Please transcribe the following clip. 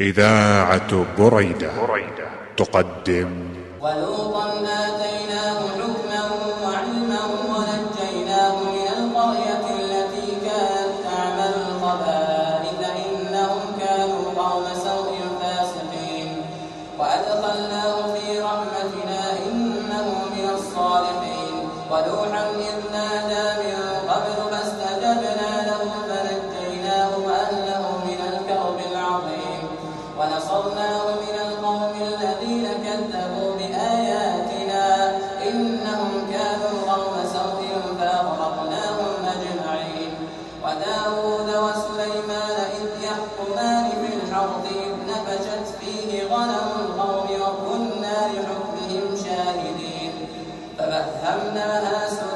إذاعة بريدة. تقدم. ولوطا آتيناه حكما وعلما ونجيناه من القرية التي كانت تعمل الخبائث. إنهم كانوا قوم سوء فاسقين. وأدخلناه في رحمتنا إنه من الصالحين. ونوحا إذ نادى من ونصرناه من القوم الذين كذبوا بآياتنا إنهم كانوا قوم سوء فأغرقناهم أجمعين. وداود وسليمان إذ يحكمان في الحرث إذ نفشت فيه غنم القوم وكنا لحكمهم شاهدين. ففهمناها سليمان